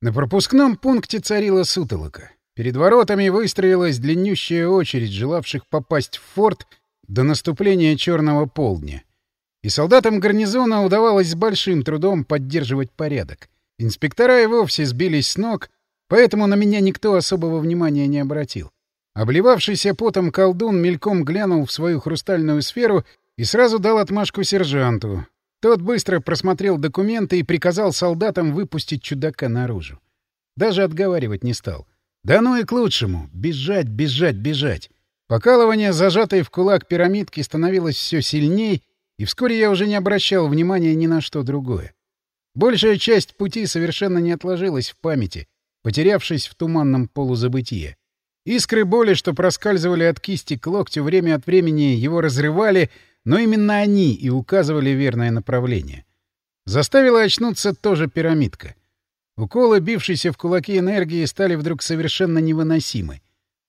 На пропускном пункте царила сутолока. Перед воротами выстроилась длиннющая очередь желавших попасть в форт до наступления черного полдня. И солдатам гарнизона удавалось с большим трудом поддерживать порядок. Инспектора и вовсе сбились с ног, поэтому на меня никто особого внимания не обратил. Обливавшийся потом колдун мельком глянул в свою хрустальную сферу и сразу дал отмашку сержанту. Тот быстро просмотрел документы и приказал солдатам выпустить чудака наружу. Даже отговаривать не стал. Да ну и к лучшему. Бежать, бежать, бежать. Покалывание, зажатой в кулак пирамидки, становилось все сильней, и вскоре я уже не обращал внимания ни на что другое. Большая часть пути совершенно не отложилась в памяти, потерявшись в туманном полузабытие. Искры боли, что проскальзывали от кисти к локтю, время от времени его разрывали, но именно они и указывали верное направление. Заставила очнуться тоже пирамидка. Уколы, бившиеся в кулаки энергии, стали вдруг совершенно невыносимы.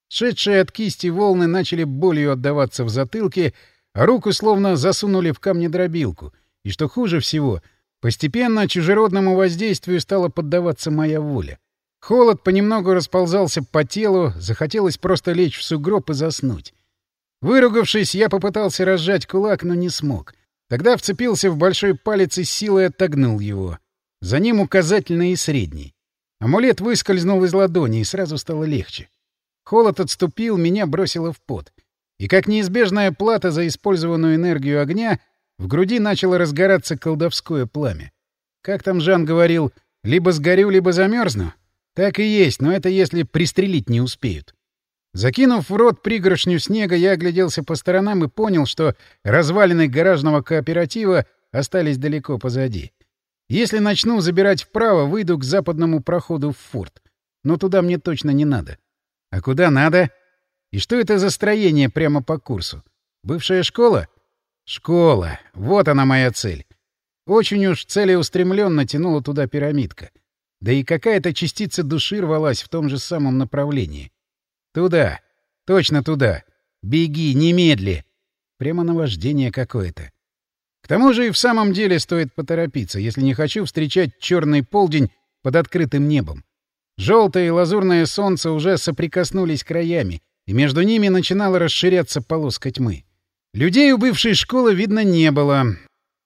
Шедшие от кисти волны начали болью отдаваться в затылке, а руку словно засунули в камнедробилку. И что хуже всего, постепенно чужеродному воздействию стала поддаваться моя воля. Холод понемногу расползался по телу, захотелось просто лечь в сугроб и заснуть. Выругавшись, я попытался разжать кулак, но не смог. Тогда вцепился в большой палец и силой отогнул его. За ним указательный и средний. Амулет выскользнул из ладони, и сразу стало легче. Холод отступил, меня бросило в пот. И как неизбежная плата за использованную энергию огня, в груди начало разгораться колдовское пламя. Как там Жан говорил, либо сгорю, либо замерзну? Так и есть, но это если пристрелить не успеют. Закинув в рот пригоршню снега, я огляделся по сторонам и понял, что развалины гаражного кооператива остались далеко позади. Если начну забирать вправо, выйду к западному проходу в форт. Но туда мне точно не надо. А куда надо? И что это за строение прямо по курсу? Бывшая школа? Школа. Вот она моя цель. Очень уж целеустремленно тянула туда пирамидка. Да и какая-то частица души рвалась в том же самом направлении. Туда. Точно туда. Беги, немедли. Прямо наваждение какое-то. К тому же и в самом деле стоит поторопиться, если не хочу встречать черный полдень под открытым небом. Желтое и лазурное солнце уже соприкоснулись краями, и между ними начинала расширяться полоска тьмы. Людей у бывшей школы видно не было.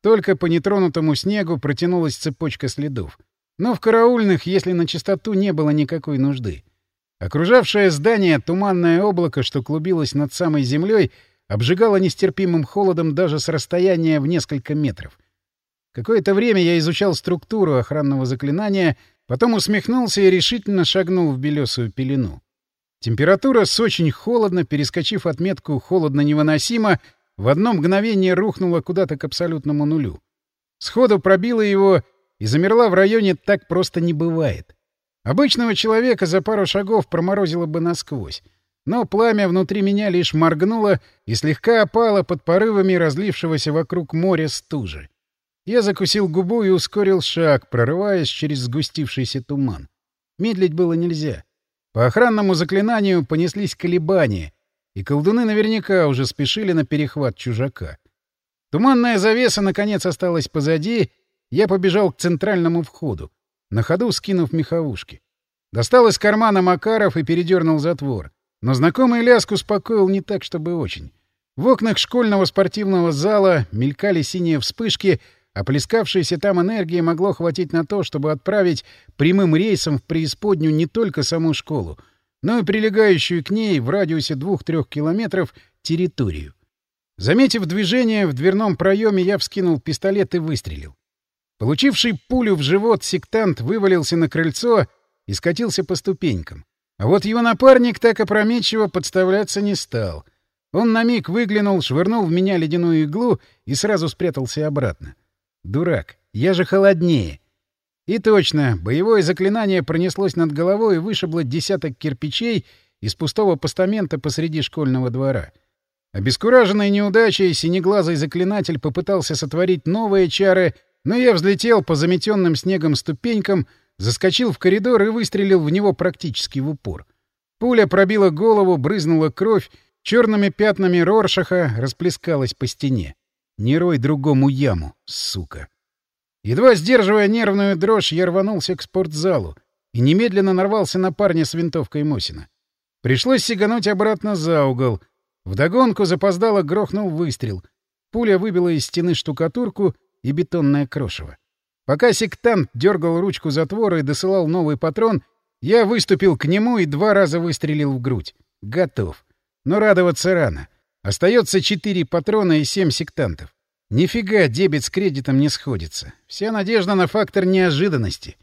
Только по нетронутому снегу протянулась цепочка следов. Но в караульных, если на чистоту, не было никакой нужды. Окружавшее здание туманное облако, что клубилось над самой землей, обжигало нестерпимым холодом даже с расстояния в несколько метров. Какое-то время я изучал структуру охранного заклинания, потом усмехнулся и решительно шагнул в белесую пелену. Температура с очень холодно, перескочив отметку «холодно невыносимо», в одно мгновение рухнула куда-то к абсолютному нулю. Сходу пробила его и замерла в районе «так просто не бывает». Обычного человека за пару шагов проморозило бы насквозь. Но пламя внутри меня лишь моргнуло и слегка опало под порывами разлившегося вокруг моря стужи. Я закусил губу и ускорил шаг, прорываясь через сгустившийся туман. Медлить было нельзя. По охранному заклинанию понеслись колебания, и колдуны наверняка уже спешили на перехват чужака. Туманная завеса, наконец, осталась позади, я побежал к центральному входу, на ходу скинув меховушки. Достал из кармана Макаров и передернул затвор. Но знакомый ляск успокоил не так, чтобы очень. В окнах школьного спортивного зала мелькали синие вспышки, а плескавшаяся там энергия могло хватить на то, чтобы отправить прямым рейсом в преисподнюю не только саму школу, но и прилегающую к ней в радиусе двух-трех километров территорию. Заметив движение в дверном проеме, я вскинул пистолет и выстрелил. Получивший пулю в живот сектант вывалился на крыльцо и скатился по ступенькам. А вот его напарник так опрометчиво подставляться не стал. Он на миг выглянул, швырнул в меня ледяную иглу и сразу спрятался обратно. Дурак, я же холоднее. И точно, боевое заклинание пронеслось над головой и вышибло десяток кирпичей из пустого постамента посреди школьного двора. Обескураженный неудачей, синеглазый заклинатель попытался сотворить новые чары, но я взлетел по заметенным снегом ступенькам — заскочил в коридор и выстрелил в него практически в упор. Пуля пробила голову, брызнула кровь, черными пятнами Роршаха расплескалась по стене. Не рой другому яму, сука. Едва сдерживая нервную дрожь, я рванулся к спортзалу. и немедленно нарвался на парня с винтовкой Мосина. Пришлось сигануть обратно за угол. Вдогонку запоздало грохнул выстрел. Пуля выбила из стены штукатурку и бетонное крошево. Пока сектант дергал ручку затвора и досылал новый патрон, я выступил к нему и два раза выстрелил в грудь. Готов. Но радоваться рано. Остается четыре патрона и семь сектантов. Нифига дебет с кредитом не сходится. Вся надежда на фактор неожиданности.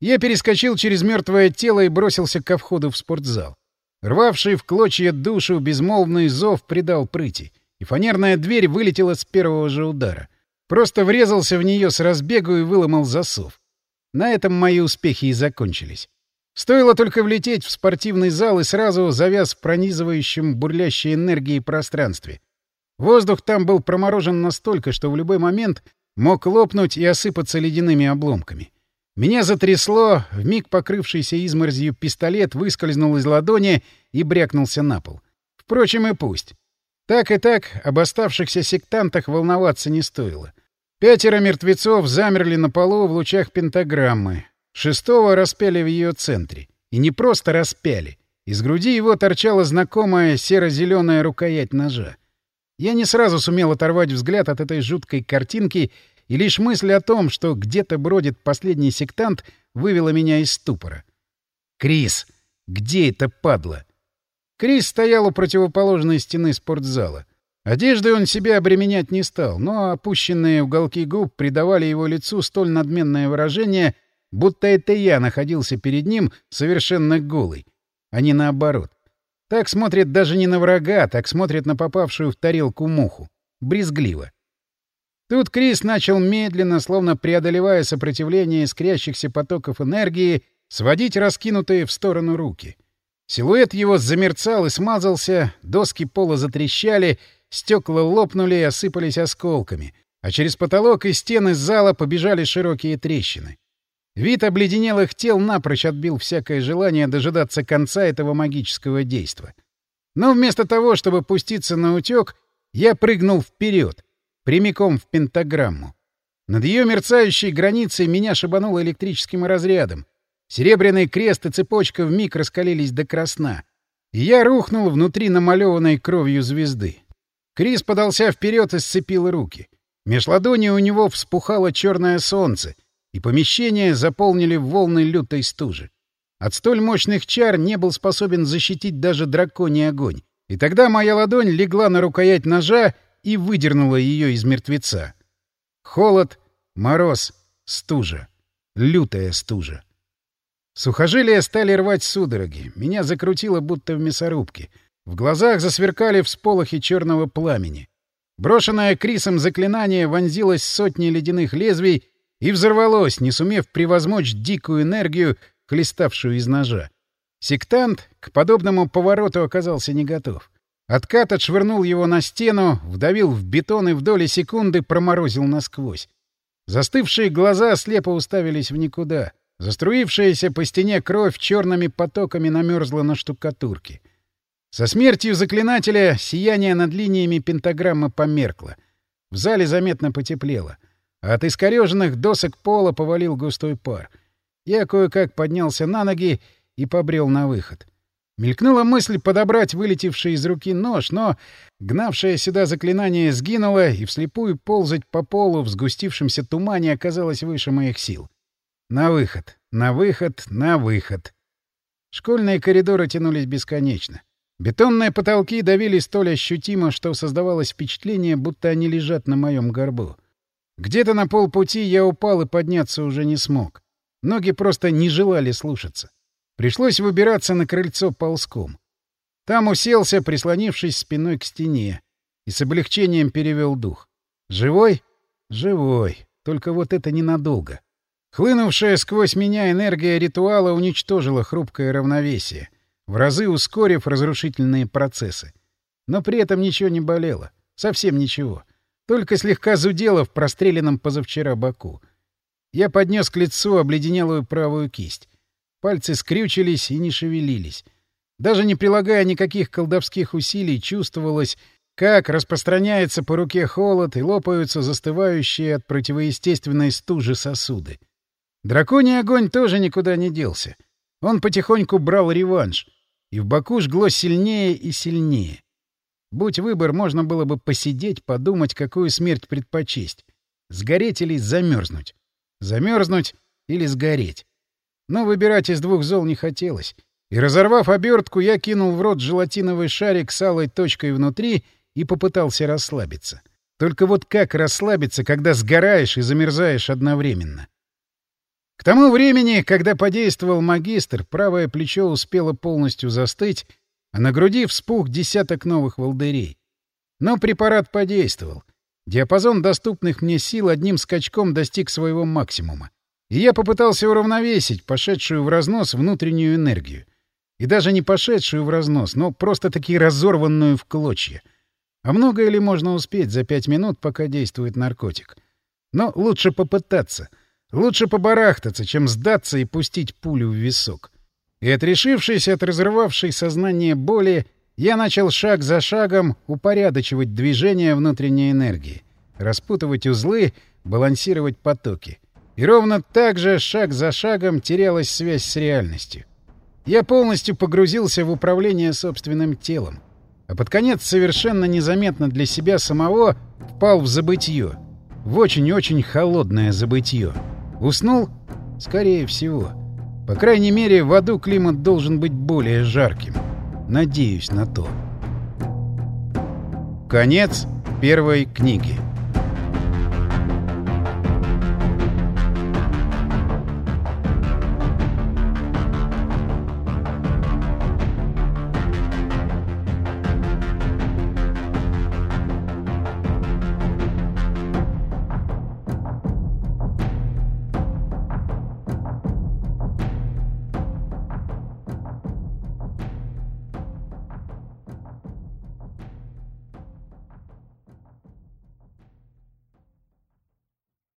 Я перескочил через мертвое тело и бросился ко входу в спортзал. Рвавший в клочья душу безмолвный зов придал прыти, и фанерная дверь вылетела с первого же удара. Просто врезался в нее с разбегу и выломал засов. На этом мои успехи и закончились. Стоило только влететь в спортивный зал и сразу завяз в пронизывающем бурлящей энергии пространстве. Воздух там был проморожен настолько, что в любой момент мог лопнуть и осыпаться ледяными обломками. Меня затрясло, вмиг покрывшийся изморзью пистолет выскользнул из ладони и брякнулся на пол. Впрочем, и пусть. Так и так об оставшихся сектантах волноваться не стоило. Пятеро мертвецов замерли на полу в лучах пентаграммы. Шестого распяли в ее центре. И не просто распяли. Из груди его торчала знакомая серо-зеленая рукоять ножа. Я не сразу сумел оторвать взгляд от этой жуткой картинки, и лишь мысль о том, что где-то бродит последний сектант, вывела меня из ступора. «Крис! Где это падла?» Крис стоял у противоположной стены спортзала. Одеждой он себя обременять не стал, но опущенные уголки губ придавали его лицу столь надменное выражение, будто это я находился перед ним совершенно голый, а не наоборот. Так смотрит даже не на врага, так смотрит на попавшую в тарелку муху. Брезгливо. Тут Крис начал медленно, словно преодолевая сопротивление искрящихся потоков энергии, сводить раскинутые в сторону руки. Силуэт его замерцал и смазался, доски пола затрещали, стекла лопнули и осыпались осколками, а через потолок и стены зала побежали широкие трещины. Вид обледенелых тел напрочь отбил всякое желание дожидаться конца этого магического действа. Но вместо того, чтобы пуститься на утёк, я прыгнул вперед, прямиком в пентаграмму. Над ее мерцающей границей меня шибануло электрическим разрядом. Серебряный крест и цепочка вмиг раскалились до красна. И я рухнул внутри намалеванной кровью звезды. Крис подался вперед и сцепил руки. Меж ладони у него вспухало черное солнце — и помещение заполнили волны лютой стужи. От столь мощных чар не был способен защитить даже драконий огонь. И тогда моя ладонь легла на рукоять ножа и выдернула ее из мертвеца. Холод, мороз, стужа. Лютая стужа. Сухожилия стали рвать судороги. Меня закрутило, будто в мясорубке. В глазах засверкали всполохи черного пламени. Брошенное Крисом заклинание вонзилось сотни ледяных лезвий и взорвалось, не сумев превозмочь дикую энергию, хлеставшую из ножа. Сектант к подобному повороту оказался не готов. Откат отшвырнул его на стену, вдавил в бетон и в доли секунды проморозил насквозь. Застывшие глаза слепо уставились в никуда. Заструившаяся по стене кровь черными потоками намерзла на штукатурке. Со смертью заклинателя сияние над линиями пентаграммы померкло. В зале заметно потеплело — от искореженных досок пола повалил густой пар. Я кое-как поднялся на ноги и побрел на выход. Мелькнула мысль подобрать вылетевший из руки нож, но гнавшее сюда заклинание сгинуло, и вслепую ползать по полу в сгустившемся тумане оказалось выше моих сил. На выход, на выход, на выход. Школьные коридоры тянулись бесконечно. Бетонные потолки давили столь ощутимо, что создавалось впечатление, будто они лежат на моем горбу. Где-то на полпути я упал и подняться уже не смог. Ноги просто не желали слушаться. Пришлось выбираться на крыльцо ползком. Там уселся, прислонившись спиной к стене, и с облегчением перевел дух. Живой? Живой. Только вот это ненадолго. Хлынувшая сквозь меня энергия ритуала уничтожила хрупкое равновесие, в разы ускорив разрушительные процессы. Но при этом ничего не болело. Совсем ничего. — только слегка зудело в простреленном позавчера боку. Я поднес к лицу обледенелую правую кисть. Пальцы скрючились и не шевелились. Даже не прилагая никаких колдовских усилий, чувствовалось, как распространяется по руке холод и лопаются застывающие от противоестественной стужи сосуды. Драконий огонь тоже никуда не делся. Он потихоньку брал реванш, и в боку жгло сильнее и сильнее. Будь выбор, можно было бы посидеть, подумать, какую смерть предпочесть. Сгореть или замерзнуть. Замерзнуть или сгореть. Но выбирать из двух зол не хотелось. И, разорвав обертку, я кинул в рот желатиновый шарик с алой точкой внутри и попытался расслабиться. Только вот как расслабиться, когда сгораешь и замерзаешь одновременно? К тому времени, когда подействовал магистр, правое плечо успело полностью застыть, а на груди вспух десяток новых волдырей. Но препарат подействовал. Диапазон доступных мне сил одним скачком достиг своего максимума. И я попытался уравновесить пошедшую в разнос внутреннюю энергию. И даже не пошедшую в разнос, но просто-таки разорванную в клочья. А многое ли можно успеть за пять минут, пока действует наркотик? Но лучше попытаться — Лучше побарахтаться, чем сдаться и пустить пулю в висок. И отрешившись от разрывавшей сознание боли, я начал шаг за шагом упорядочивать движение внутренней энергии, распутывать узлы, балансировать потоки. И ровно так же, шаг за шагом, терялась связь с реальностью. Я полностью погрузился в управление собственным телом, а под конец совершенно незаметно для себя самого впал в забытье, в очень-очень холодное забытье. Уснул? Скорее всего. По крайней мере, в аду климат должен быть более жарким. Надеюсь на то. Конец первой книги.